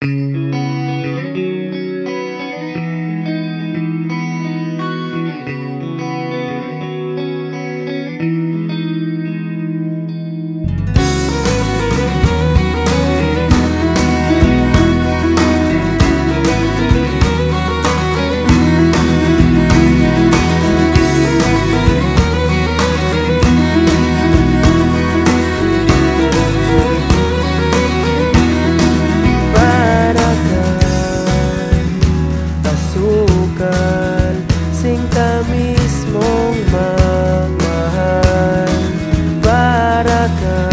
Para pasukan Sing ka mismong mamahal. Para ka